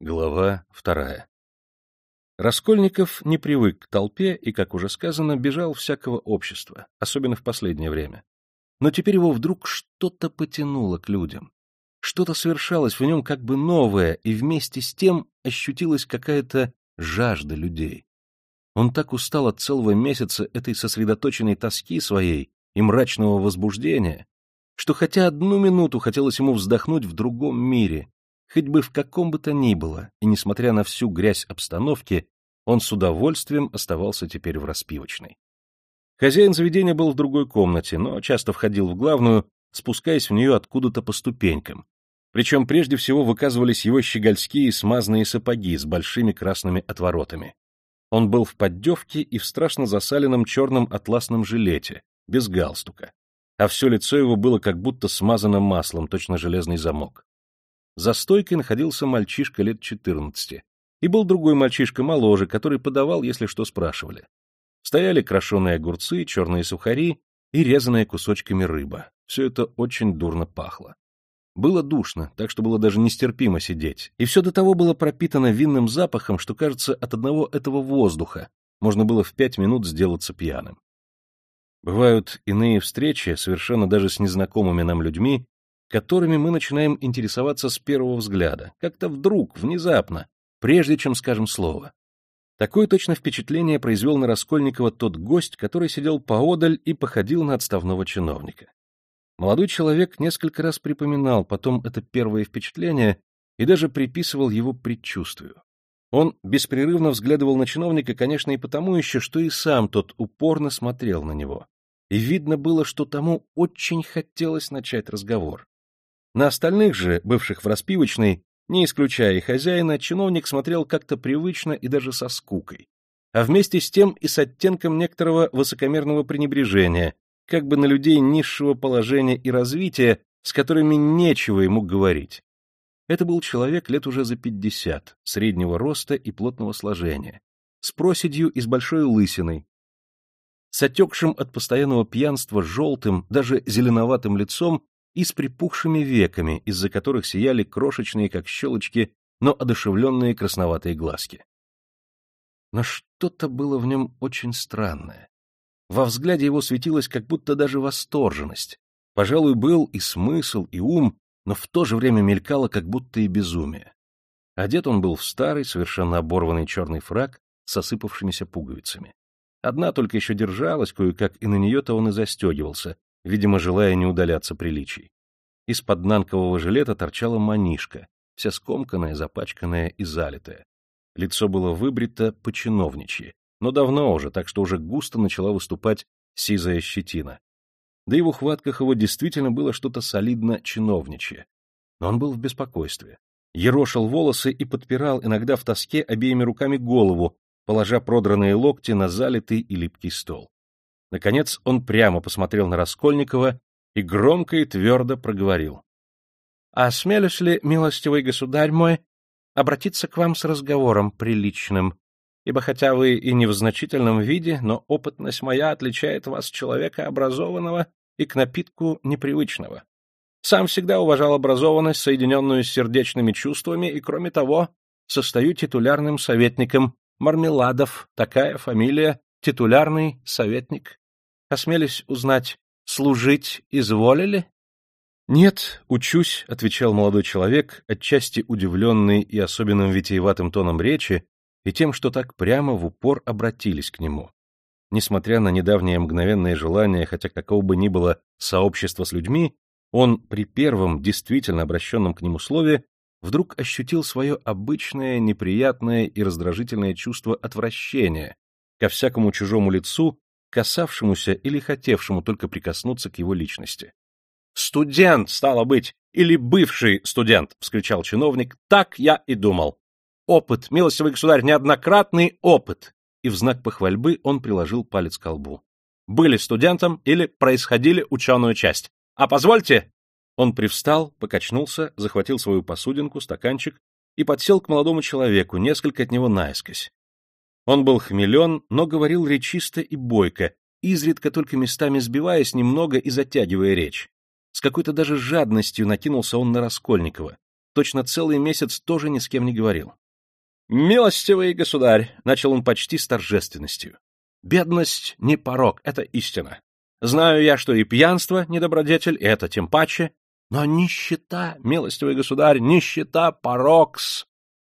Глава вторая Раскольников не привык к толпе и, как уже сказано, бежал всякого общества, особенно в последнее время. Но теперь его вдруг что-то потянуло к людям. Что-то совершалось в нем как бы новое, и вместе с тем ощутилась какая-то жажда людей. Он так устал от целого месяца этой сосредоточенной тоски своей и мрачного возбуждения, что хотя одну минуту хотелось ему вздохнуть в другом мире, хоть бы в каком бы то ни было, и, несмотря на всю грязь обстановки, он с удовольствием оставался теперь в распивочной. Хозяин заведения был в другой комнате, но часто входил в главную, спускаясь в нее откуда-то по ступенькам. Причем прежде всего выказывались его щегольские смазанные сапоги с большими красными отворотами. Он был в поддевке и в страшно засаленном черном атласном жилете, без галстука, а все лицо его было как будто смазано маслом, точно железный замок. За стойкой находился мальчишка лет четырнадцати. И был другой мальчишка моложе, который подавал, если что спрашивали. Стояли крашеные огурцы, черные сухари и резаная кусочками рыба. Все это очень дурно пахло. Было душно, так что было даже нестерпимо сидеть, и все до того было пропитано винным запахом, что, кажется, от одного этого воздуха можно было в пять минут сделаться пьяным. Бывают иные встречи, совершенно даже с незнакомыми нам людьми, которыми мы начинаем интересоваться с первого взгляда, как-то вдруг, внезапно, прежде чем скажем слово. Такое точно впечатление произвел на Раскольникова тот гость, который сидел поодаль и походил на отставного чиновника. Молодой человек несколько раз припоминал потом это первое впечатление и даже приписывал его предчувствию. Он беспрерывно взглядывал на чиновника, конечно, и потому еще, что и сам тот упорно смотрел на него. И видно было, что тому очень хотелось начать разговор. На остальных же, бывших в распивочной, не исключая и хозяина, чиновник смотрел как-то привычно и даже со скукой, а вместе с тем и с оттенком некоторого высокомерного пренебрежения, как бы на людей низшего положения и развития, с которыми нечего ему говорить. Это был человек лет уже за пятьдесят, среднего роста и плотного сложения, с проседью и с большой лысиной, с отекшим от постоянного пьянства желтым, даже зеленоватым лицом и с припухшими веками, из-за которых сияли крошечные, как щелочки, но одушевленные красноватые глазки. Но что-то было в нем очень странное. Во взгляде его светилась как будто даже восторженность. Пожалуй, был и смысл, и ум, но в то же время мелькало как будто и безумие. Одет он был в старый, совершенно оборванный черный фраг с осыпавшимися пуговицами. Одна только еще держалась, кое-как и на нее-то он и застегивался, видимо, желая не удаляться приличий. Из-под нанкового жилета торчала манишка, вся скомканная, запачканная и залитая. Лицо было выбрито по-чиновничьи, но давно уже, так что уже густо начала выступать сизая щетина. Да и в ухватках его действительно было что-то солидно чиновничье. Но он был в беспокойстве. Ерошил волосы и подпирал иногда в тоске обеими руками голову, положа продранные локти на залитый и липкий стол. Наконец он прямо посмотрел на Раскольникова и громко и твердо проговорил. — Осмелюсь ли, милостивый государь мой, обратиться к вам с разговором приличным, ибо хотя вы и не в значительном виде, но опытность моя отличает вас человека образованного и к напитку непривычного. Сам всегда уважал образованность, соединенную с сердечными чувствами, и, кроме того, состою титулярным советником Мармеладов, такая фамилия, титулярный советник. Осмелись узнать, служить изволили? — Нет, учусь, — отвечал молодой человек, отчасти удивленный и особенным витиеватым тоном речи, и тем, что так прямо в упор обратились к нему. Несмотря на недавнее мгновенное желание, хотя какого бы ни было сообщества с людьми, он при первом действительно обращенном к нему слове вдруг ощутил свое обычное, неприятное и раздражительное чувство отвращения ко всякому чужому лицу, касавшемуся или хотевшему только прикоснуться к его личности. «Студент, стало быть, или бывший студент!» — вскричал чиновник. «Так я и думал. Опыт, милостивый государь, неоднократный опыт!» И в знак похвальбы он приложил палец к лбу. «Были студентом или происходили ученую часть. А позвольте, он привстал, покачнулся, захватил свою посудинку, стаканчик и подсел к молодому человеку, несколько от него наискось. Он был хмелен, но говорил речисто и бойко, изредка только местами сбиваясь немного и затягивая речь. С какой-то даже жадностью накинулся он на Раскольникова, точно целый месяц тоже ни с кем не говорил. «Милостивый государь!» — начал он почти с торжественностью. «Бедность не порог, это истина. Знаю я, что и пьянство — недобродетель, и это тем паче. Но нищета, милостивый государь, нищета — порокс.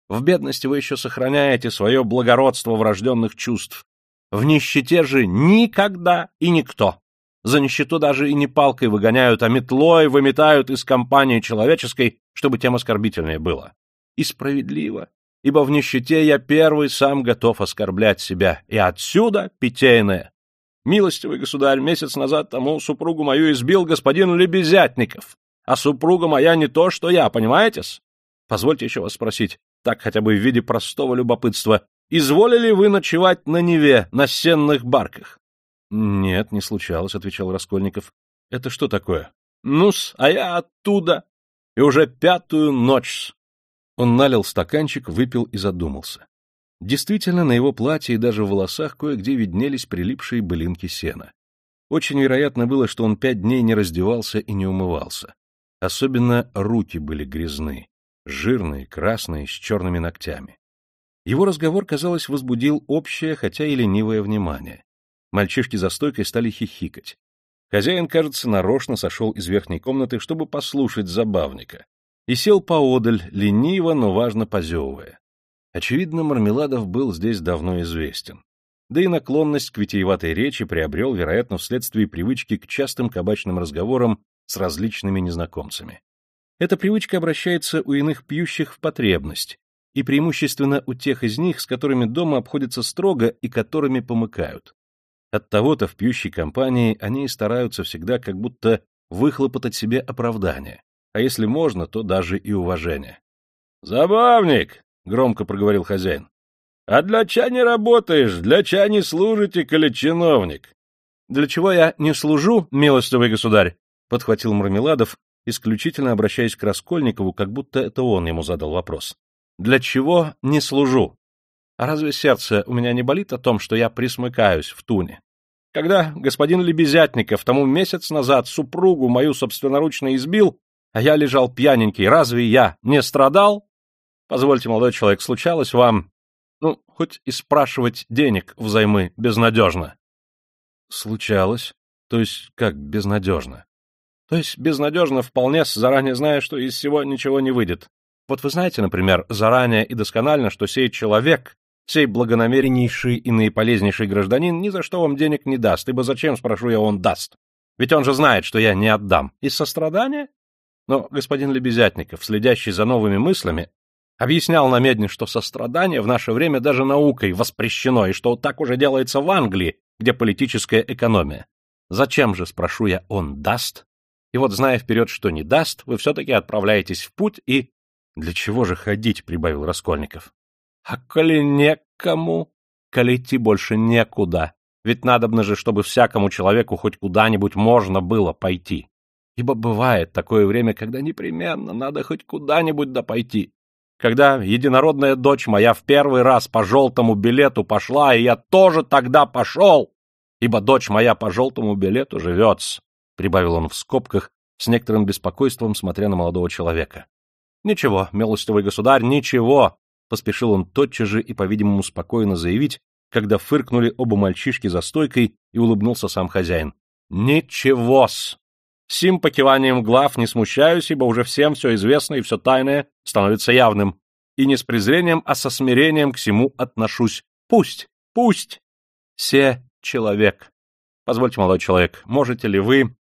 В бедности вы еще сохраняете свое благородство врожденных чувств. В нищете же никогда и никто. За нищету даже и не палкой выгоняют, а метлой выметают из компании человеческой, чтобы тем оскорбительнее было. И справедливо, ибо в нищете я первый сам готов оскорблять себя, и отсюда питейное. Милостивый государь, месяц назад тому супругу мою избил господин Лебезятников, а супруга моя не то, что я, понимаете-с? Позвольте еще вас спросить, так хотя бы в виде простого любопытства, изволили вы ночевать на Неве, на сенных барках? — Нет, не случалось, — отвечал Раскольников. — Это что такое? — Ну-с, а я оттуда. И уже пятую ночь -с. Он налил стаканчик, выпил и задумался. Действительно, на его платье и даже в волосах кое-где виднелись прилипшие былинки сена. Очень вероятно было, что он пять дней не раздевался и не умывался. Особенно руки были грязны, жирные, красные, с черными ногтями. Его разговор, казалось, возбудил общее, хотя и ленивое внимание. Мальчишки за стойкой стали хихикать. Хозяин, кажется, нарочно сошел из верхней комнаты, чтобы послушать забавника, и сел поодаль, лениво, но важно позевывая. Очевидно, Мармеладов был здесь давно известен. Да и наклонность к витиеватой речи приобрел, вероятно, вследствие привычки к частым кабачным разговорам с различными незнакомцами. Эта привычка обращается у иных пьющих в потребность, и преимущественно у тех из них, с которыми дома обходятся строго и которыми помыкают. Оттого-то в пьющей компании они и стараются всегда как будто выхлопотать себе оправдание, а если можно, то даже и уважение. «Забавник!» — громко проговорил хозяин. «А для ча не работаешь, для ча не служите, коли чиновник?» «Для чего я не служу, милостивый государь?» — подхватил Мармеладов, исключительно обращаясь к Раскольникову, как будто это он ему задал вопрос. «Для чего не служу? А разве сердце у меня не болит о том, что я присмыкаюсь в туне? Когда господин Лебезятников тому месяц назад супругу мою собственноручно избил, а я лежал пьяненький, разве я не страдал? Позвольте, молодой человек, случалось вам, ну, хоть и спрашивать денег взаймы безнадежно? Случалось. То есть как безнадежно? То есть безнадежно вполне, заранее зная, что из всего ничего не выйдет. Вот вы знаете, например, заранее и досконально, что сей человек, сей благонамереннейший и наиполезнейший гражданин ни за что вам денег не даст, ибо зачем, спрошу я, он даст? Ведь он же знает, что я не отдам. Из сострадания? Но господин Лебезятников, следящий за новыми мыслями, объяснял на медне, что сострадание в наше время даже наукой воспрещено, и что так уже делается в Англии, где политическая экономия. Зачем же, спрошу я, он даст? И вот, зная вперед, что не даст, вы все-таки отправляетесь в путь и... — Для чего же ходить? — прибавил Раскольников. — А коли некому, коли идти больше некуда. Ведь надобно же, чтобы всякому человеку хоть куда-нибудь можно было пойти. Ибо бывает такое время, когда непременно надо хоть куда-нибудь да пойти. Когда единородная дочь моя в первый раз по желтому билету пошла, и я тоже тогда пошел, ибо дочь моя по желтому билету живет, — прибавил он в скобках, с некоторым беспокойством смотря на молодого человека. — Ничего, милостивый государь, ничего, — поспешил он тотчас же и, по-видимому, спокойно заявить, когда фыркнули оба мальчишки за стойкой и улыбнулся сам хозяин. — Ничего-с! Сим покиванием глав не смущаюсь, ибо уже всем все известно и все тайное становится явным. И не с презрением, а со смирением к всему отношусь. Пусть, пусть. Се человек. Позвольте, молодой человек, можете ли вы...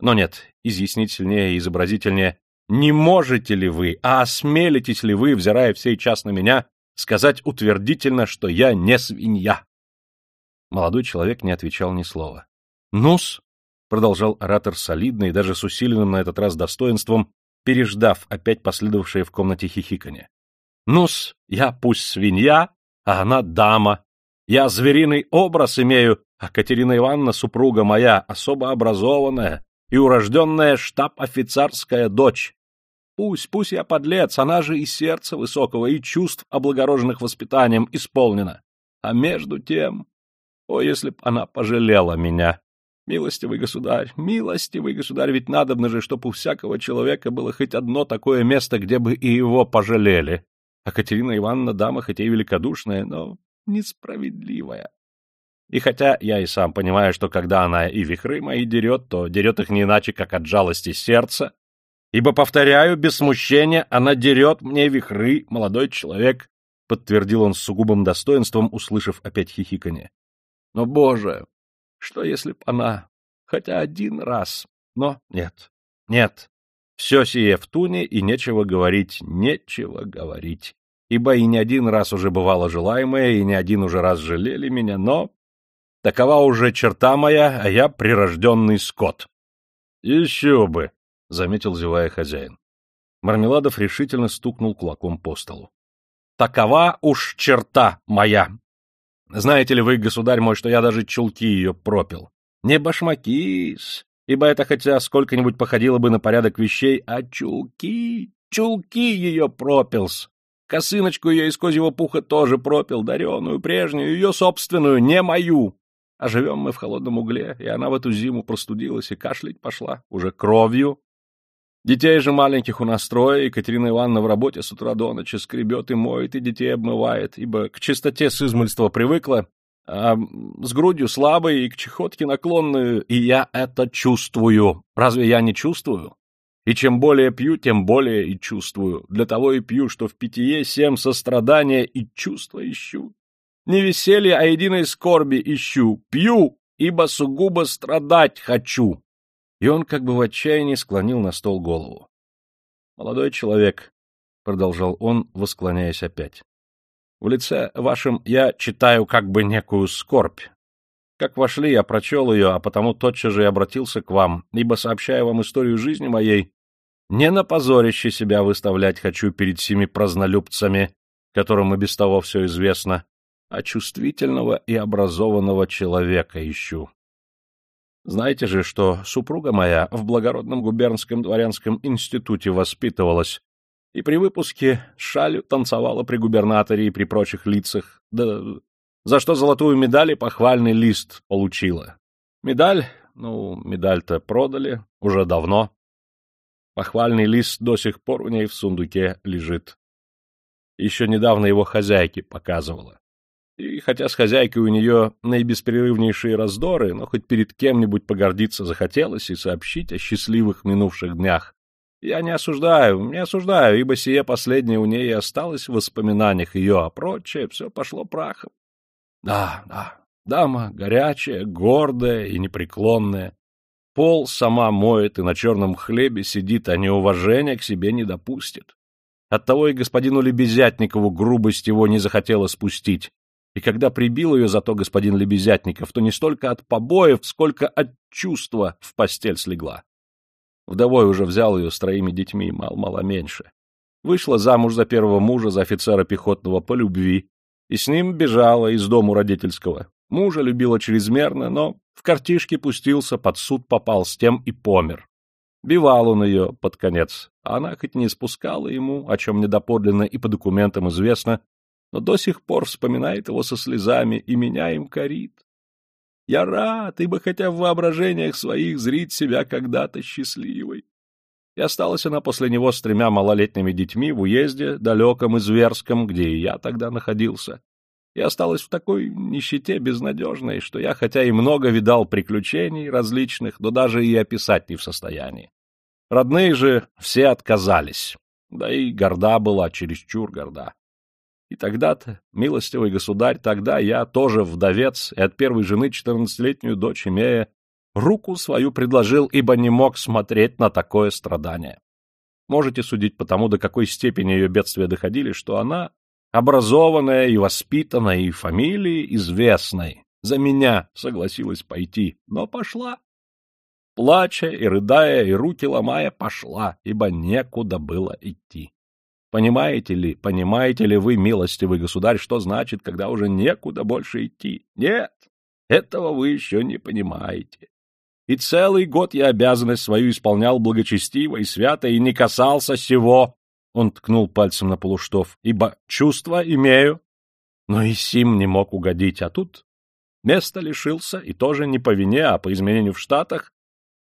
Но нет, изъяснительнее и изобразительнее. Не можете ли вы, а осмелитесь ли вы, взирая всей час на меня, сказать утвердительно, что я не свинья? Молодой человек не отвечал ни слова. Ну-с, продолжал оратор солидно и даже с усиленным на этот раз достоинством, переждав опять последовавшее в комнате хихиканье. Ну-с, я пусть свинья, а она дама. Я звериный образ имею, а Катерина Ивановна, супруга моя, особо образованная и урожденная штаб-офицерская дочь. Пусть, пусть я подлец, она же и сердца высокого, и чувств, облагороженных воспитанием, исполнена. А между тем... О, если б она пожалела меня! Милостивый государь, милостивый государь, ведь надобно же, чтобы у всякого человека было хоть одно такое место, где бы и его пожалели. А Катерина Ивановна дама хотя и великодушная, но несправедливая. И хотя я и сам понимаю, что когда она и вихры мои дерет, то дерет их не иначе, как от жалости сердца, ибо, повторяю, без смущения она дерет мне вихры, молодой человек, — подтвердил он с сугубым достоинством, услышав опять хихиканье. Но, боже, что если б она хотя один раз... Но нет, нет, все сие в туне, и нечего говорить, нечего говорить. Ибо и не один раз уже бывало желаемое, и не один уже раз жалели меня, но Такова уже черта моя, а я прирожденный скот. — Еще бы! — заметил зевая хозяин. Мармеладов решительно стукнул кулаком по столу. — Такова уж черта моя! Знаете ли вы, государь мой, что я даже чулки ее пропил? Не башмаки-с, ибо это хотя сколько-нибудь походило бы на порядок вещей, а чулки, чулки ее пропилс. Косыночку ее из козьего пуха тоже пропил, дареную, прежнюю, ее собственную, не мою. А живем мы в холодном угле, и она в эту зиму простудилась и кашлять пошла, уже кровью. Детей же маленьких у нас трое, Екатерина Ивановна в работе с утра до ночи скребет и моет, и детей обмывает, ибо к чистоте с измольства привыкла, а с грудью слабой и к чехотке наклонную, и я это чувствую. Разве я не чувствую? И чем более пью, тем более и чувствую. Для того и пью, что в питье семь сострадания и чувства ищу. Не веселье, а единой скорби ищу. Пью, ибо сугубо страдать хочу. И он как бы в отчаянии склонил на стол голову. Молодой человек, — продолжал он, восклоняясь опять, — в лице вашем я читаю как бы некую скорбь. Как вошли, я прочел ее, а потому тотчас же и обратился к вам, ибо, сообщая вам историю жизни моей, не на позорище себя выставлять хочу перед всеми празднолюбцами, которым и без того все известно, а чувствительного и образованного человека ищу. Знаете же, что супруга моя в благородном губернском дворянском институте воспитывалась и при выпуске шалью танцевала при губернаторе и при прочих лицах, да за что золотую медаль и похвальный лист получила. Медаль, ну, медаль-то продали уже давно. Похвальный лист до сих пор у ней в сундуке лежит. Еще недавно его хозяйке показывала. И хотя с хозяйкой у нее наибеспрерывнейшие раздоры, но хоть перед кем-нибудь погордиться захотелось и сообщить о счастливых минувших днях. Я не осуждаю, не осуждаю, ибо сие последнее у ней и осталось в воспоминаниях ее, а прочее все пошло прахом. Да, да, дама горячая, гордая и непреклонная. Пол сама моет и на черном хлебе сидит, а неуважения к себе не допустит. Оттого и господину Лебезятникову грубость его не захотела спустить, и когда прибил ее зато господин Лебезятников, то не столько от побоев, сколько от чувства в постель слегла. Вдовой уже взял ее с троими детьми, мало-мало меньше. Вышла замуж за первого мужа, за офицера пехотного по любви, и с ним бежала из дому родительского. Мужа любила чрезмерно, но в картишке пустился, под суд попал, с тем и помер. Бивал он ее под конец, а она хоть не спускала ему, о чем недоподлинно и по документам известно, но до сих пор вспоминает его со слезами и меня им корит. Я рад, ибо хотя в воображениях своих зрить себя когда-то счастливой. И осталась она после него с тремя малолетними детьми в уезде, далеком и зверском, где и я тогда находился. И осталась в такой нищете безнадежной, что я хотя и много видал приключений различных, но даже и описать не в состоянии. Родные же все отказались, да и горда была, чересчур горда. И тогда-то, милостивый государь, тогда я тоже вдовец и от первой жены четырнадцатилетнюю дочь имея, руку свою предложил, ибо не мог смотреть на такое страдание. Можете судить по тому, до какой степени ее бедствия доходили, что она, образованная и воспитанная, и фамилии известной, за меня согласилась пойти, но пошла. Плача и рыдая, и руки ломая, пошла, ибо некуда было идти. Понимаете ли, понимаете ли вы, милостивый государь, что значит, когда уже некуда больше идти? Нет, этого вы еще не понимаете. И целый год я обязанность свою исполнял благочестиво и свято, и не касался сего. Он ткнул пальцем на полуштов, ибо чувства имею. Но и сим не мог угодить, а тут места лишился, и тоже не по вине, а по изменению в Штатах,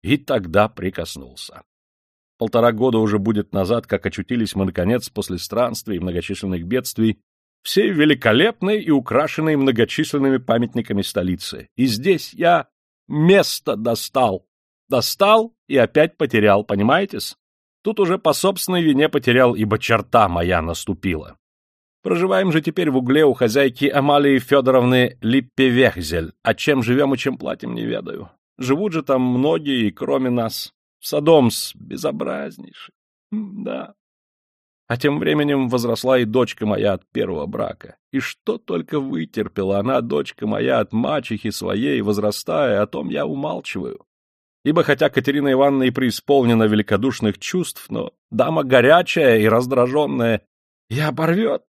и тогда прикоснулся. Полтора года уже будет назад, как очутились мы, наконец, после странствий и многочисленных бедствий, всей великолепной и украшенной многочисленными памятниками столицы. И здесь я место достал. Достал и опять потерял, понимаете-с? Тут уже по собственной вине потерял, ибо черта моя наступила. Проживаем же теперь в угле у хозяйки Амалии Федоровны Липпевехзель, а чем живем и чем платим, не ведаю. Живут же там многие, кроме нас. Содомс безобразнейший. Да. А тем временем возросла и дочка моя от первого брака. И что только вытерпела она, дочка моя, от мачехи своей, возрастая, о том я умалчиваю. Ибо хотя Катерина Ивановна и преисполнена великодушных чувств, но дама горячая и раздраженная, и оборвет,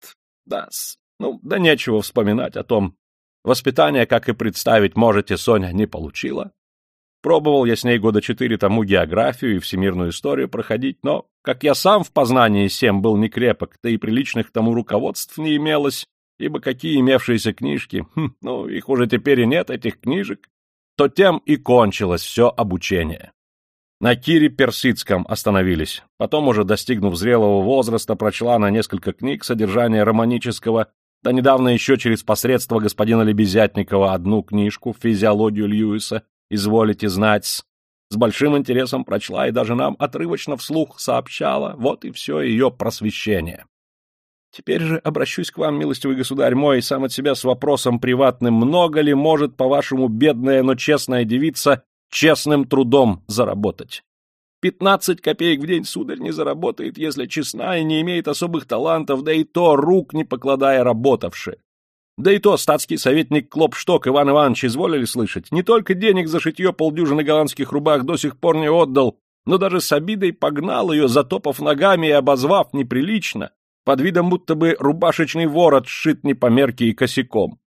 да, ну, да нечего вспоминать о том. Воспитание, как и представить можете, Соня не получила. Пробовал я с ней года четыре тому географию и всемирную историю проходить, но, как я сам в познании сем был не крепок, да и приличных тому руководств не имелось, ибо какие имевшиеся книжки, хм, ну, их уже теперь и нет, этих книжек, то тем и кончилось все обучение. На Кире Персидском остановились. Потом, уже достигнув зрелого возраста, прочла на несколько книг содержания романического, да недавно еще через посредство господина Лебезятникова одну книжку «Физиологию Льюиса», изволите знать, с большим интересом прочла и даже нам отрывочно вслух сообщала, вот и все ее просвещение. Теперь же обращусь к вам, милостивый государь мой, сам от себя с вопросом приватным, много ли может, по-вашему, бедная, но честная девица честным трудом заработать? Пятнадцать копеек в день, сударь, не заработает, если честна и не имеет особых талантов, да и то рук не покладая работавши. Да и то статский советник Клопшток Иван Иванович изволили слышать. Не только денег за шитье полдюжины голландских рубах до сих пор не отдал, но даже с обидой погнал ее, затопав ногами и обозвав неприлично, под видом будто бы рубашечный ворот сшит не по мерке и косяком.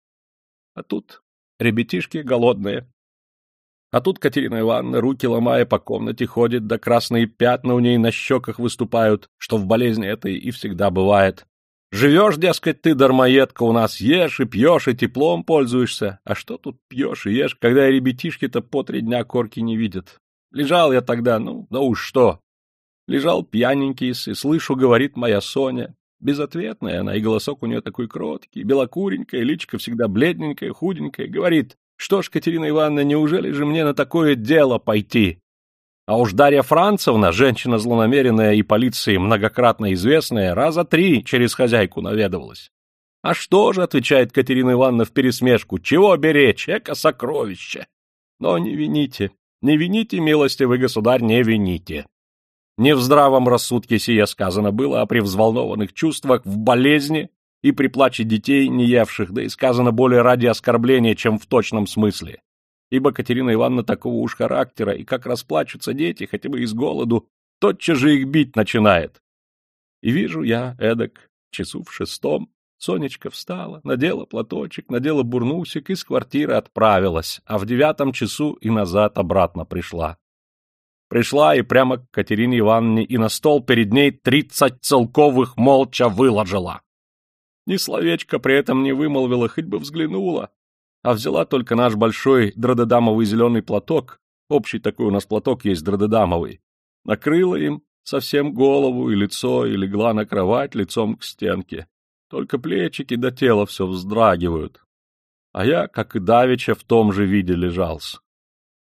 А тут ребятишки голодные. А тут Катерина Ивановна, руки ломая по комнате, ходит, да красные пятна у ней на щеках выступают, что в болезни этой и всегда бывает. Живешь, дескать, ты, дармоедка, у нас ешь и пьешь, и теплом пользуешься. А что тут пьешь и ешь, когда ребятишки-то по три дня корки не видят? Лежал я тогда, ну, да уж что. Лежал пьяненький, и слышу, говорит моя Соня. Безответная она, и голосок у нее такой кроткий, белокуренькая, личка всегда бледненькая, худенькая. Говорит, что ж, Катерина Ивановна, неужели же мне на такое дело пойти? А уж Дарья Францевна, женщина злонамеренная и полиции многократно известная, раза три через хозяйку наведывалась. «А что же?» — отвечает Катерина Ивановна в пересмешку. «Чего беречь? Эко сокровище!» Но не вините, не вините, милостивый государь, не вините. Не в здравом рассудке сие сказано было, а при взволнованных чувствах, в болезни и при плаче детей, не явших, да и сказано более ради оскорбления, чем в точном смысле ибо Катерина Ивановна такого уж характера, и как расплачутся дети, хотя бы из голоду, тотчас же их бить начинает. И вижу я, эдак, часу в шестом, Сонечка встала, надела платочек, надела бурнусик и с квартиры отправилась, а в девятом часу и назад обратно пришла. Пришла и прямо к Катерине Ивановне и на стол перед ней тридцать целковых молча выложила. Ни словечко при этом не вымолвила, хоть бы взглянула, а взяла только наш большой дродедамовый зеленый платок, общий такой у нас платок есть дродедамовый, накрыла им совсем голову и лицо и легла на кровать лицом к стенке. Только плечики до тела все вздрагивают. А я, как и Давича, в том же виде лежался.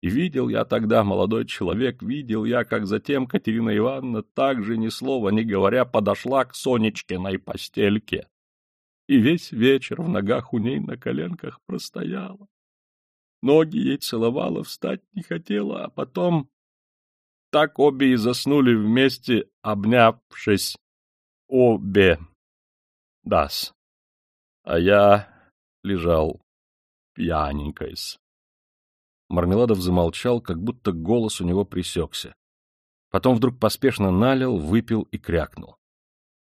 И видел я тогда, молодой человек, видел я, как затем Катерина Ивановна, так же ни слова не говоря, подошла к Сонечкиной постельке и весь вечер в ногах у ней на коленках простояла. Ноги ей целовала, встать не хотела, а потом так обе и заснули вместе, обнявшись. Обе. Дас. А я лежал пьяненькой-с. Мармеладов замолчал, как будто голос у него присекся. Потом вдруг поспешно налил, выпил и крякнул.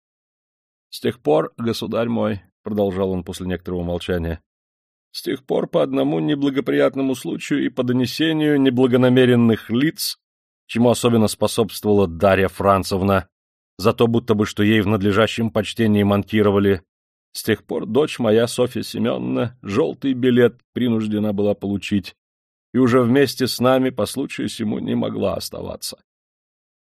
— С тех пор, государь мой, — продолжал он после некоторого молчания, — с тех пор по одному неблагоприятному случаю и по донесению неблагонамеренных лиц, чему особенно способствовала Дарья Францевна, за то будто бы, что ей в надлежащем почтении монтировали, С тех пор дочь моя, Софья Семеновна, желтый билет принуждена была получить, и уже вместе с нами по случаю сему не могла оставаться.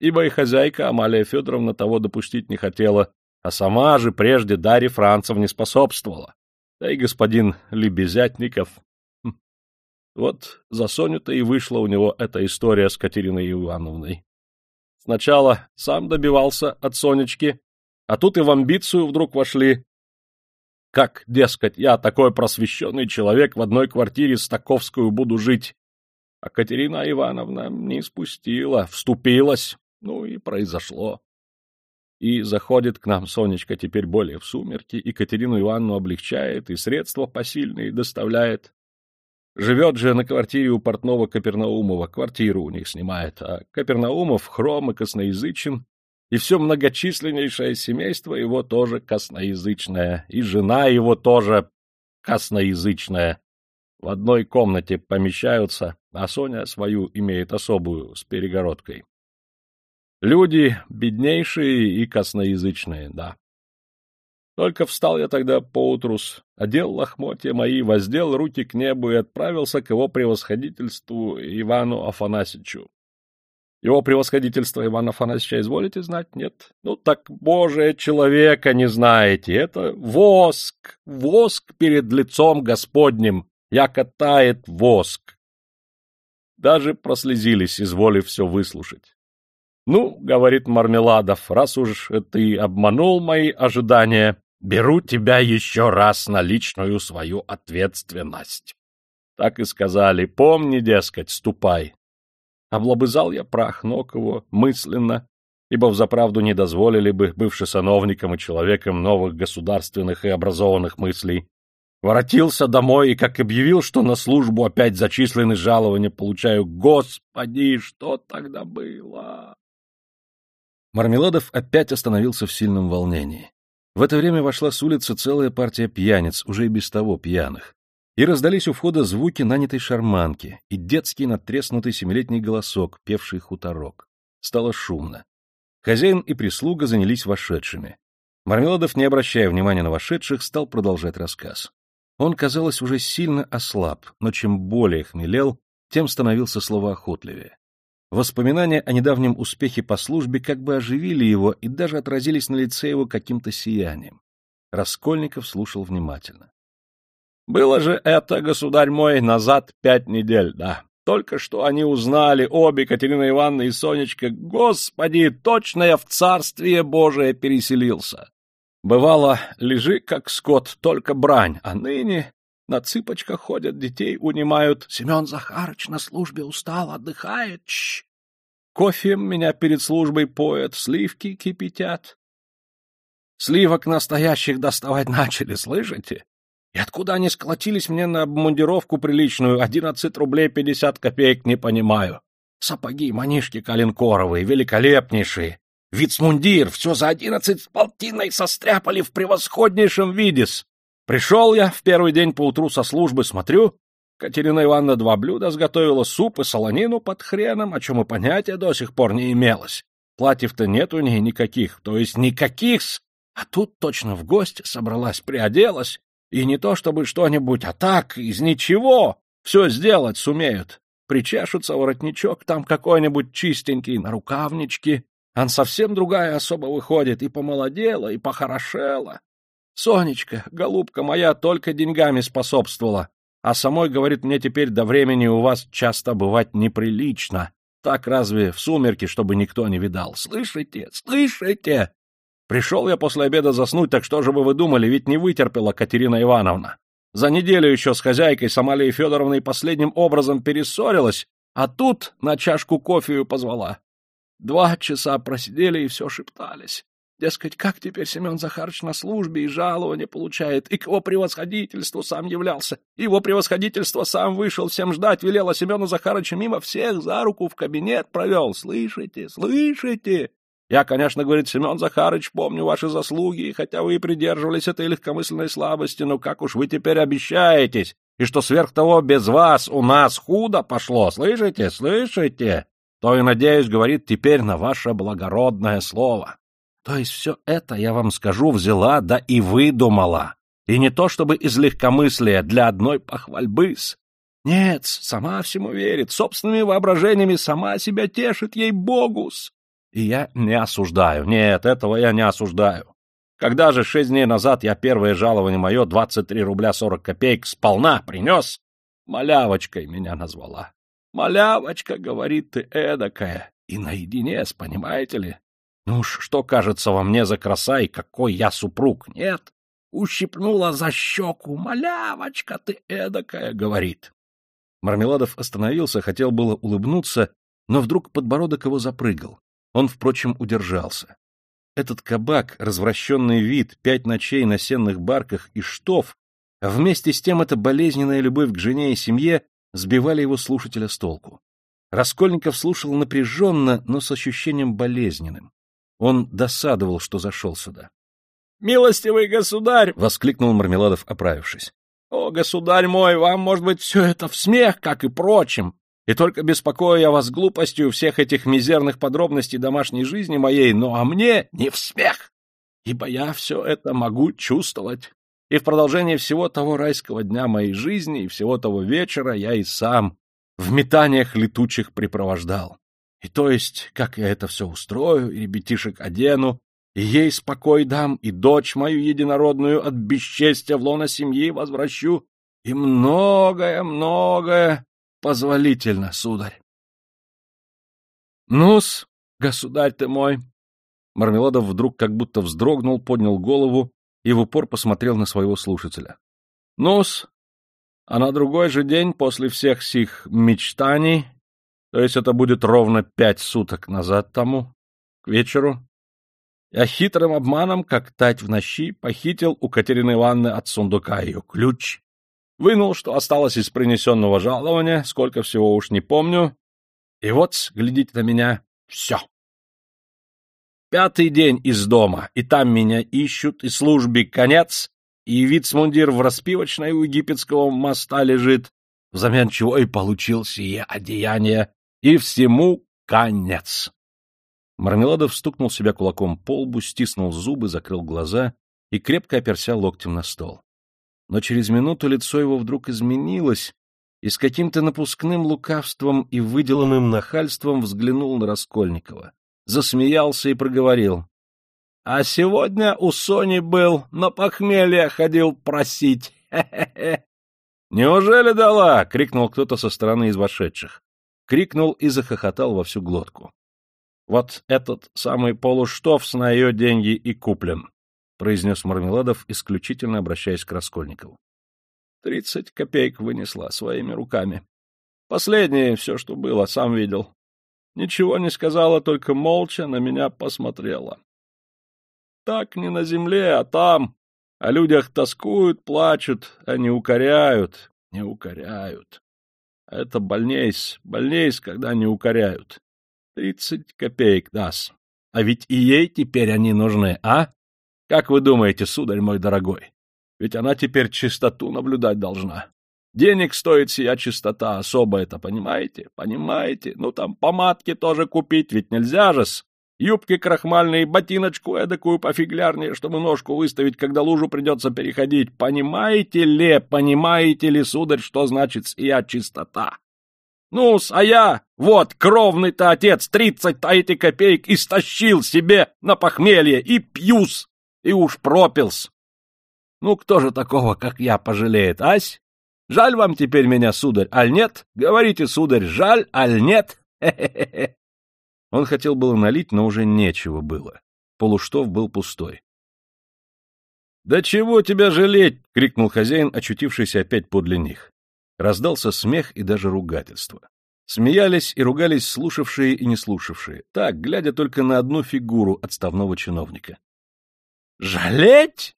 Ибо и хозяйка Амалия Федоровна того допустить не хотела, а сама же прежде Дарье Францевне способствовала. Да и господин Лебезятников... Хм, вот за Соню-то и вышла у него эта история с Катериной Ивановной. Сначала сам добивался от Сонечки, а тут и в амбицию вдруг вошли. Как, дескать, я такой просвещенный человек в одной квартире с Таковскую буду жить? А Катерина Ивановна не спустила, вступилась. Ну и произошло. И заходит к нам Сонечка теперь более в сумерки, и Катерину Ивановну облегчает, и средства посильные доставляет. Живет же на квартире у портного Капернаумова, квартиру у них снимает, а Капернаумов хром и косноязычен, и все многочисленнейшее семейство его тоже косноязычное, и жена его тоже косноязычная. В одной комнате помещаются, а Соня свою имеет особую с перегородкой. Люди беднейшие и косноязычные, да. Только встал я тогда поутрус, одел лохмотья мои, воздел руки к небу и отправился к его превосходительству Ивану Афанасьевичу. Его превосходительство Ивана Афанасьевича изволите знать? Нет? Ну так, боже, человека не знаете. Это воск, воск перед лицом Господним, яко тает воск. Даже прослезились, изволив все выслушать. «Ну, — говорит Мармеладов, — раз уж ты обманул мои ожидания, беру тебя еще раз на личную свою ответственность. Так и сказали, помни, дескать, ступай. Облобызал я прах ног его мысленно, ибо взаправду не дозволили бы, бывший сановником и человеком новых государственных и образованных мыслей, Воротился домой и как объявил, что на службу опять зачислены жалования получаю. Господи, что тогда было? Мармеладов опять остановился в сильном волнении. В это время вошла с улицы целая партия пьяниц, уже и без того пьяных. И раздались у входа звуки нанятой шарманки и детский надтреснутый семилетний голосок, певший хуторок. Стало шумно. Хозяин и прислуга занялись вошедшими. Мармеладов, не обращая внимания на вошедших, стал продолжать рассказ. Он, казалось, уже сильно ослаб, но чем более хмелел, тем становился словоохотливее. Воспоминания о недавнем успехе по службе как бы оживили его и даже отразились на лице его каким-то сиянием. Раскольников слушал внимательно. — Было же это, государь мой, назад пять недель, да. Только что они узнали, обе, Катерина Ивановна и Сонечка, Господи, точно я в Царствие Божие переселился. Бывало, лежи, как скот, только брань, а ныне на цыпочках ходят, детей унимают. Семен Захарыч на службе устал, отдыхает. Чш. Кофе меня перед службой поят, сливки кипятят. Сливок настоящих доставать начали, слышите? И откуда они сколотились мне на обмундировку приличную, одиннадцать рублей пятьдесят копеек, не понимаю. Сапоги, манишки калинкоровые, великолепнейшие. Вицмундир, все за одиннадцать с полтиной состряпали в превосходнейшем виде-с. Пришел я в первый день поутру со службы, смотрю, Катерина Ивановна два блюда сготовила, суп и солонину под хреном, о чем и понятия до сих пор не имелось. Платьев-то нет у ней никаких, то есть никаких-с. А тут точно в гости собралась, приоделась, и не то чтобы что-нибудь, а так, из ничего, все сделать сумеют. Причешутся воротничок там какой-нибудь чистенький, на рукавнички. Он совсем другая особа выходит, и помолодела, и похорошела. Сонечка, голубка моя, только деньгами способствовала. А самой, говорит, мне теперь до времени у вас часто бывать неприлично. Так разве в сумерки, чтобы никто не видал? Слышите? Слышите? Пришел я после обеда заснуть, так что же бы вы думали, ведь не вытерпела Катерина Ивановна. За неделю еще с хозяйкой Самалией Федоровной последним образом перессорилась, а тут на чашку кофею позвала. Два часа просидели и все шептались. Дескать, как теперь Семен Захарович на службе и жалование получает, и к его превосходительству сам являлся. Его превосходительство сам вышел всем ждать, велел, а Семену Захаровичу мимо всех за руку в кабинет провел. Слышите, слышите? Я, конечно, говорит, Семен Захарович, помню ваши заслуги, хотя вы и придерживались этой легкомысленной слабости, но как уж вы теперь обещаетесь, и что сверх того без вас у нас худо пошло, слышите, слышите? То и, надеюсь, говорит теперь на ваше благородное слово. То есть все это, я вам скажу, взяла, да и выдумала. И не то чтобы из легкомыслия, для одной похвальбы-с. Нет, сама всему верит, собственными воображениями сама себя тешит, ей богус. И я не осуждаю, нет, этого я не осуждаю. Когда же шесть дней назад я первое жалование мое, 23 рубля 40 копеек, сполна принес, малявочкой меня назвала. Малявочка, говорит ты эдакая, и наедине с, понимаете ли? Ну уж что кажется во мне за краса и какой я супруг, нет? Ущипнула за щеку, малявочка ты эдакая, говорит. Мармеладов остановился, хотел было улыбнуться, но вдруг подбородок его запрыгал. Он, впрочем, удержался. Этот кабак, развращенный вид, пять ночей на сенных барках и штоф, а вместе с тем эта болезненная любовь к жене и семье сбивали его слушателя с толку. Раскольников слушал напряженно, но с ощущением болезненным. Он досадовал, что зашел сюда. — Милостивый государь! — воскликнул Мармеладов, оправившись. — О, государь мой, вам, может быть, все это в смех, как и прочим, и только беспокою я вас глупостью всех этих мизерных подробностей домашней жизни моей, но а мне не в смех, ибо я все это могу чувствовать. И в продолжении всего того райского дня моей жизни и всего того вечера я и сам в метаниях летучих припровождал. И то есть, как я это все устрою, и ребятишек одену, и ей спокой дам, и дочь мою единородную от бесчестия в лоно семьи возвращу, и многое-многое позволительно, сударь. Ну-с, государь ты мой. Мармеладов вдруг как будто вздрогнул, поднял голову и в упор посмотрел на своего слушателя. Ну-с, а на другой же день после всех сих мечтаний, то есть это будет ровно пять суток назад тому, к вечеру, я хитрым обманом, как тать в ночи, похитил у Катерины Ивановны от сундука ее ключ Вынул, что осталось из принесенного жалования, сколько всего уж не помню. И вот, глядите на меня, все. Пятый день из дома, и там меня ищут, и службе конец, и вицмундир в распивочной у египетского моста лежит, взамен чего и получил сие одеяние, и всему конец. Мармеладов стукнул себя кулаком по лбу, стиснул зубы, закрыл глаза и крепко оперся локтем на стол но через минуту лицо его вдруг изменилось, и с каким-то напускным лукавством и выделанным нахальством взглянул на Раскольникова, засмеялся и проговорил. — А сегодня у Сони был, на похмелье ходил просить. Неужели дала? — крикнул кто-то со стороны из вошедших. Крикнул и захохотал во всю глотку. — Вот этот самый полуштоф на ее деньги и куплен. — произнес Мармеладов, исключительно обращаясь к Раскольникову. — Тридцать копеек вынесла своими руками. Последнее все, что было, сам видел. Ничего не сказала, только молча на меня посмотрела. Так не на земле, а там. О людях тоскуют, плачут, а не укоряют, не укоряют. Это больнейс, больнейс, когда не укоряют. Тридцать копеек даст. А ведь и ей теперь они нужны, а? Как вы думаете, сударь мой дорогой? Ведь она теперь чистоту наблюдать должна. Денег стоит сия чистота особо это, понимаете? Понимаете? Ну там помадки тоже купить, ведь нельзя же-с. Юбки крахмальные, ботиночку эдакую пофиглярнее, чтобы ножку выставить, когда лужу придется переходить. Понимаете ли, понимаете ли, сударь, что значит сия чистота? Ну-с, а я, вот, кровный-то отец, тридцать-то эти копеек истощил себе на похмелье и пьюс. И уж пропилс. Ну, кто же такого, как я, пожалеет, ась? Жаль вам теперь меня, сударь, аль нет? Говорите, сударь, жаль, аль нет? Хе-хе-хе. Он хотел было налить, но уже нечего было. Полуштов был пустой. — Да чего тебя жалеть? — крикнул хозяин, очутившийся опять подле них. Раздался смех и даже ругательство. Смеялись и ругались слушавшие и не слушавшие, так, глядя только на одну фигуру отставного чиновника. «Жалеть?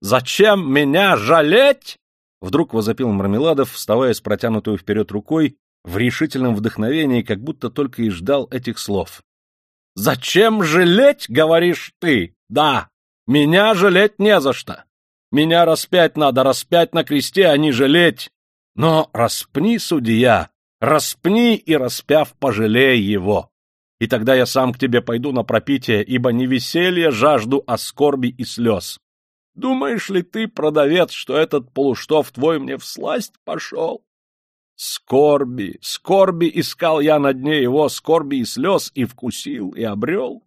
Зачем меня жалеть?» Вдруг возопил Мармеладов, вставая с протянутой вперед рукой, в решительном вдохновении, как будто только и ждал этих слов. «Зачем жалеть, говоришь ты? Да, меня жалеть не за что. Меня распять надо, распять на кресте, а не жалеть. Но распни, судья, распни и распяв пожалей его. и тогда я сам к тебе пойду на пропитие, ибо не веселье жажду, а скорби и слез. Думаешь ли ты, продавец, что этот полуштов твой мне всласть пошел? Скорби, скорби искал я на дне его, скорби и слез, и вкусил, и обрел.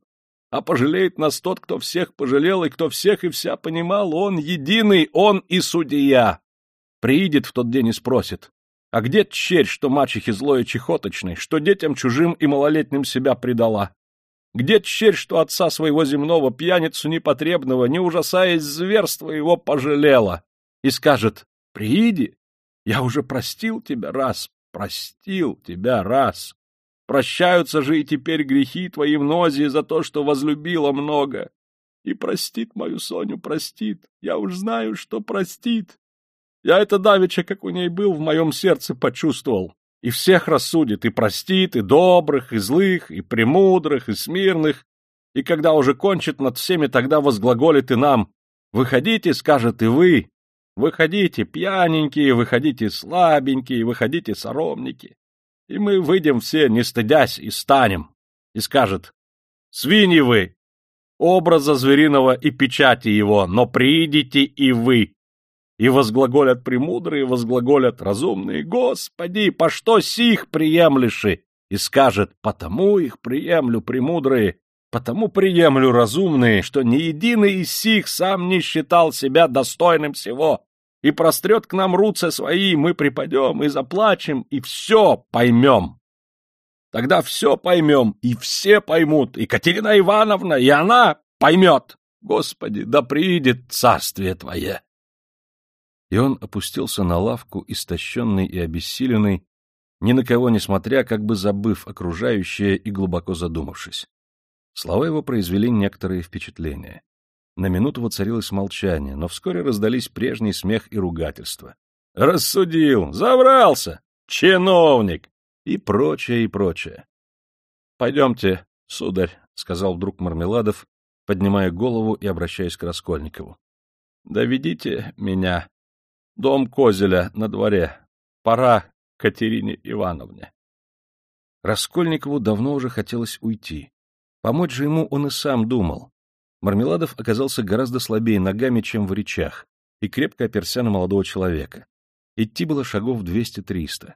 А пожалеет нас тот, кто всех пожалел, и кто всех и вся понимал, он единый, он и судья. Приидет в тот день и спросит, а где черь, что мачехи злой и чехоточной, что детям чужим и малолетним себя предала? Где черь, что отца своего земного, пьяницу непотребного, не ужасаясь зверства его, пожалела? И скажет, прииди, я уже простил тебя раз, простил тебя раз. Прощаются же и теперь грехи твои в нозе за то, что возлюбила много. И простит мою Соню, простит. Я уж знаю, что простит. Я это давеча, как у ней был, в моем сердце почувствовал. И всех рассудит, и простит, и добрых, и злых, и премудрых, и смирных. И когда уже кончит над всеми, тогда возглаголит и нам. Выходите, скажет и вы, Выходите, пьяненькие, выходите, слабенькие, выходите, соромники. И мы выйдем все, не стыдясь, и станем. И скажет, свиньи вы, образа звериного и печати его, но приидите и вы. И возглаголят премудрые, возглаголят разумные, Господи, по что сих приемлеши? И скажет, потому их приемлю, премудрые, потому приемлю разумные, что ни единый из сих сам не считал себя достойным всего, и прострет к нам руцы свои, мы припадем и заплачем, и все поймем. Тогда все поймем, и все поймут, и Катерина Ивановна, и она поймет. Господи, да приидет царствие Твое!» И он опустился на лавку, истощенный и обессиленный, ни на кого не смотря, как бы забыв окружающее и глубоко задумавшись. Слова его произвели некоторые впечатления. На минуту воцарилось молчание, но вскоре раздались прежний смех и ругательства. «Рассудил! Заврался! Чиновник!» И прочее, и прочее. «Пойдемте, сударь», — сказал вдруг Мармеладов, поднимая голову и обращаясь к Раскольникову. «Доведите меня. Дом Козеля на дворе. Пора Катерине Ивановне». Раскольникову давно уже хотелось уйти. Помочь же ему он и сам думал. Мармеладов оказался гораздо слабее ногами, чем в речах, и крепко оперся на молодого человека. Идти было шагов двести-триста.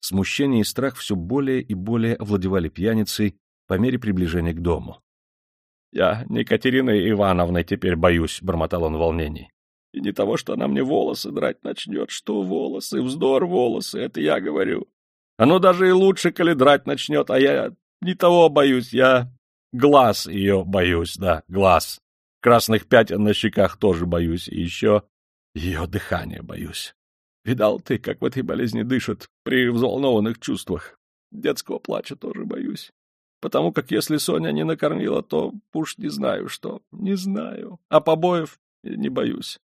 Смущение и страх все более и более овладевали пьяницей по мере приближения к дому. — Я не Катерины Ивановны теперь боюсь, — бормотал он в волнении. — И не того, что она мне волосы драть начнет. Что волосы? Вздор волосы, это я говорю. Оно даже и лучше, коли драть начнет, а я не того боюсь, я Глаз ее боюсь, да, глаз. Красных пятен на щеках тоже боюсь, и еще ее дыхание боюсь. Видал ты, как в этой болезни дышат при взволнованных чувствах? Детского плача тоже боюсь. Потому как если Соня не накормила, то уж не знаю что. Не знаю. А побоев не боюсь.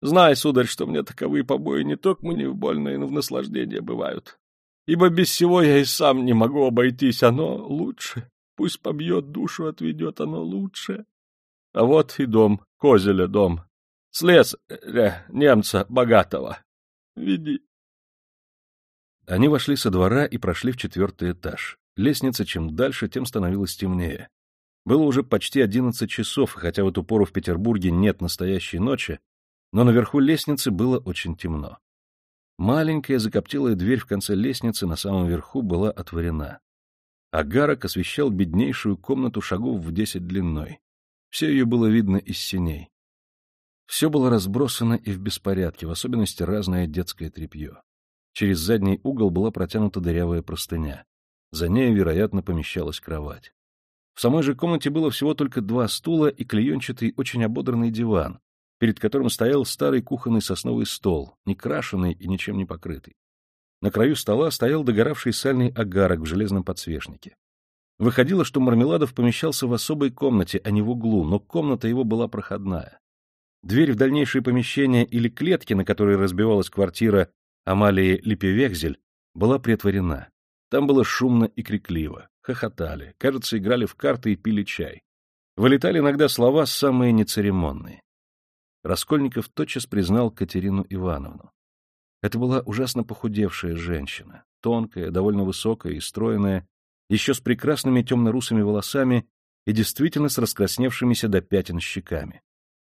Знай, сударь, что мне таковые побои не только мне в больное, но в наслаждение бывают. Ибо без всего я и сам не могу обойтись, оно лучше. Пусть побьет душу, отведет оно лучше. А вот и дом, Козеля дом. Слез э, немца богатого. Веди. Они вошли со двора и прошли в четвертый этаж. Лестница чем дальше, тем становилась темнее. Было уже почти одиннадцать часов, хотя в эту пору в Петербурге нет настоящей ночи, но наверху лестницы было очень темно. Маленькая закоптелая дверь в конце лестницы на самом верху была отворена. Агарок освещал беднейшую комнату шагов в десять длиной. Все ее было видно из синей. Все было разбросано и в беспорядке, в особенности разное детское тряпье. Через задний угол была протянута дырявая простыня. За ней, вероятно, помещалась кровать. В самой же комнате было всего только два стула и клеенчатый, очень ободранный диван, перед которым стоял старый кухонный сосновый стол, не крашеный и ничем не покрытый. На краю стола стоял догоравший сальный агарок в железном подсвечнике. Выходило, что Мармеладов помещался в особой комнате, а не в углу, но комната его была проходная. Дверь в дальнейшее помещение или клетки, на которой разбивалась квартира Амалии Липевекзель, была приотворена. Там было шумно и крикливо. Хохотали, кажется, играли в карты и пили чай. Вылетали иногда слова самые нецеремонные. Раскольников тотчас признал Катерину Ивановну. Это была ужасно похудевшая женщина, тонкая, довольно высокая и стройная, еще с прекрасными темно-русыми волосами и действительно с раскрасневшимися до пятен щеками.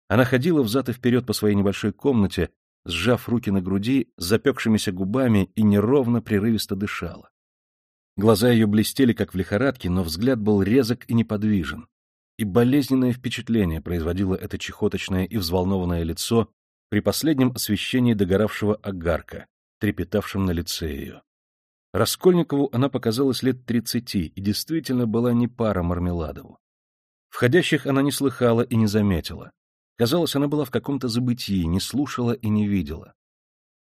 Она ходила взад и вперед по своей небольшой комнате, сжав руки на груди, с запекшимися губами и неровно, прерывисто дышала. Глаза ее блестели, как в лихорадке, но взгляд был резок и неподвижен. И болезненное впечатление производило это чехоточное и взволнованное лицо при последнем освещении догоравшего огарка, трепетавшем на лице ее. Раскольникову она показалась лет тридцати и действительно была не пара Мармеладову. Входящих она не слыхала и не заметила. Казалось, она была в каком-то забытии, не слушала и не видела.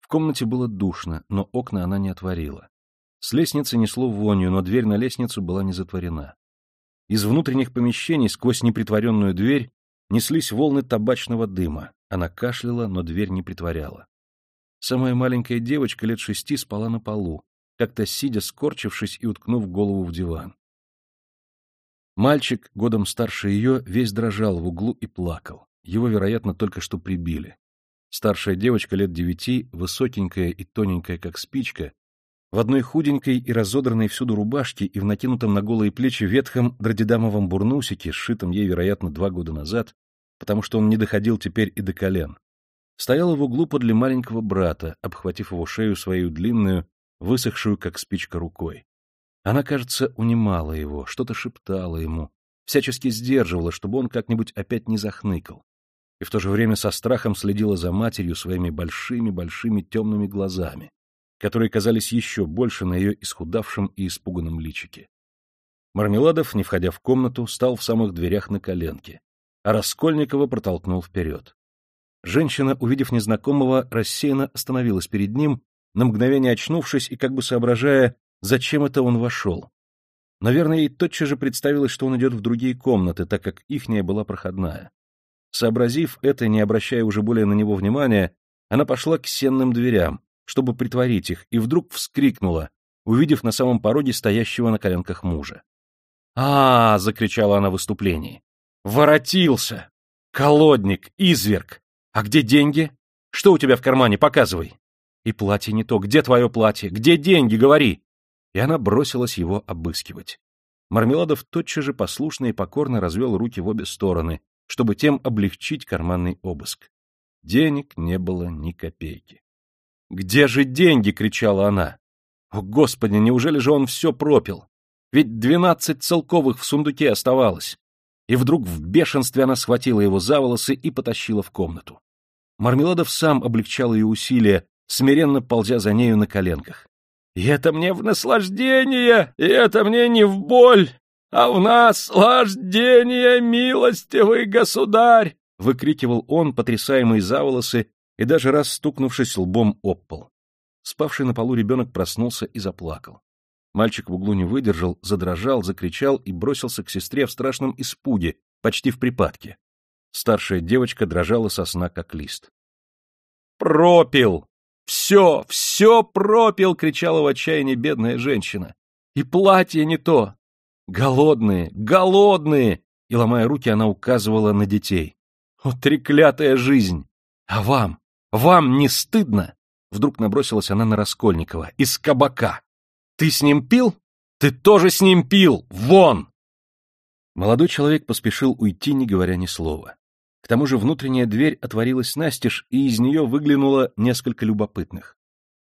В комнате было душно, но окна она не отворила. С лестницы несло вонью, но дверь на лестницу была не затворена. Из внутренних помещений сквозь непритворенную дверь неслись волны табачного дыма. Она кашляла, но дверь не притворяла. Самая маленькая девочка лет шести спала на полу, как-то сидя, скорчившись и уткнув голову в диван. Мальчик, годом старше ее, весь дрожал в углу и плакал. Его, вероятно, только что прибили. Старшая девочка лет девяти, высокенькая и тоненькая, как спичка, в одной худенькой и разодранной всюду рубашке и в накинутом на голые плечи ветхом дродидамовом бурнусике, сшитом ей, вероятно, два года назад, потому что он не доходил теперь и до колен, стояла в углу подле маленького брата, обхватив его шею свою длинную, высохшую, как спичка, рукой. Она, кажется, унимала его, что-то шептала ему, всячески сдерживала, чтобы он как-нибудь опять не захныкал и в то же время со страхом следила за матерью своими большими-большими темными глазами, которые казались еще больше на ее исхудавшем и испуганном личике. Мармеладов, не входя в комнату, стал в самых дверях на коленке, Раскольникова протолкнул вперед. Женщина, увидев незнакомого, рассеянно остановилась перед ним, на мгновение очнувшись и как бы соображая, зачем это он вошел. Наверное, ей тотчас же представилось, что он идет в другие комнаты, так как ихняя была проходная. Сообразив это, не обращая уже более на него внимания, она пошла к сенным дверям, чтобы притворить их, и вдруг вскрикнула, увидев на самом пороге стоящего на коленках мужа. а, -а, -а закричала она в выступлении. «Воротился! Колодник! Изверг! А где деньги? Что у тебя в кармане? Показывай!» «И платье не то. Где твое платье? Где деньги? Говори!» И она бросилась его обыскивать. Мармеладов тотчас же послушно и покорно развел руки в обе стороны, чтобы тем облегчить карманный обыск. Денег не было ни копейки. «Где же деньги?» — кричала она. «О, Господи, неужели же он все пропил? Ведь двенадцать целковых в сундуке оставалось». И вдруг в бешенстве она схватила его за волосы и потащила в комнату. Мармеладов сам облегчал ее усилия, смиренно ползя за нею на коленках. «И это мне в наслаждение, и это мне не в боль, а в нас наслаждение, милостивый государь!» — выкрикивал он, потрясаемый за волосы и даже раз стукнувшись лбом об пол. Спавший на полу ребенок проснулся и заплакал. Мальчик в углу не выдержал, задрожал, закричал и бросился к сестре в страшном испуге, почти в припадке. Старшая девочка дрожала со сна, как лист. «Пропил! Все, все пропил!» — кричала в отчаянии бедная женщина. «И платье не то! Голодные, голодные! И, ломая руки, она указывала на детей. О, треклятая жизнь! А вам, вам не стыдно? Вдруг набросилась она на Раскольникова. Из кабака. Ты с ним пил? Ты тоже с ним пил! Вон! Молодой человек поспешил уйти, не говоря ни слова. К тому же внутренняя дверь отворилась настежь, и из нее выглянуло несколько любопытных.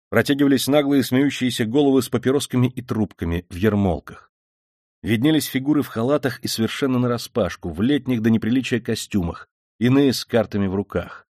Протягивались наглые смеющиеся головы с папиросками и трубками в ермолках виднелись фигуры в халатах и совершенно нараспашку, в летних до неприличия костюмах, иные с картами в руках.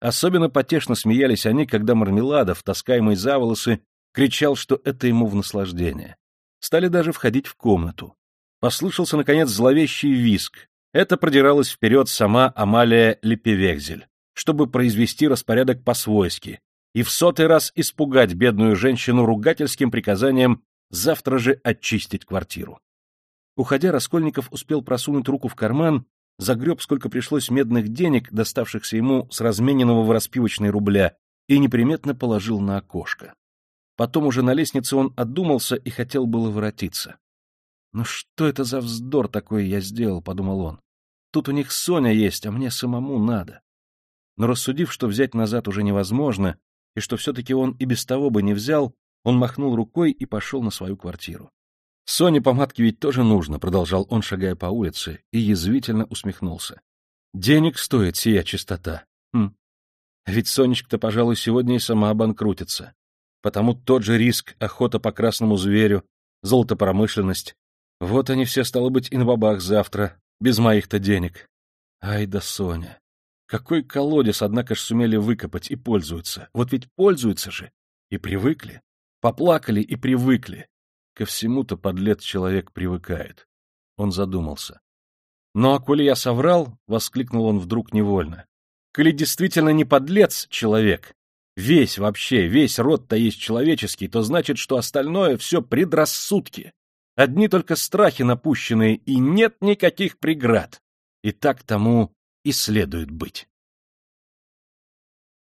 Особенно потешно смеялись они, когда Мармеладов, таскаемый за волосы, кричал, что это ему в наслаждение. Стали даже входить в комнату. Послышался, наконец, зловещий виск. Это продиралась вперед сама Амалия Лепевекзель, чтобы произвести распорядок по-свойски и в сотый раз испугать бедную женщину ругательским приказанием завтра же очистить квартиру. Уходя, Раскольников успел просунуть руку в карман, загреб сколько пришлось медных денег, доставшихся ему с размененного в распивочной рубля, и неприметно положил на окошко. Потом уже на лестнице он отдумался и хотел было воротиться. «Ну что это за вздор такой я сделал?» — подумал он. «Тут у них Соня есть, а мне самому надо». Но рассудив, что взять назад уже невозможно, и что все-таки он и без того бы не взял, он махнул рукой и пошел на свою квартиру. Соне помадки ведь тоже нужно, продолжал он, шагая по улице, и язвительно усмехнулся. Денег стоит сия чистота. Хм. Ведь Сонечка-то, пожалуй, сегодня и сама обанкрутится. Потому тот же риск, охота по красному зверю, золотопромышленность. Вот они все, стало быть, и на бабах завтра, без моих-то денег. Ай да Соня! Какой колодец, однако ж, сумели выкопать и пользуются. Вот ведь пользуются же. И привыкли. Поплакали и привыкли. Ко всему-то подлец человек привыкает. Он задумался. «Ну а коли я соврал?» — воскликнул он вдруг невольно. «Коли действительно не подлец человек, весь вообще, весь род-то есть человеческий, то значит, что остальное все предрассудки. Одни только страхи напущенные, и нет никаких преград. И так тому и следует быть».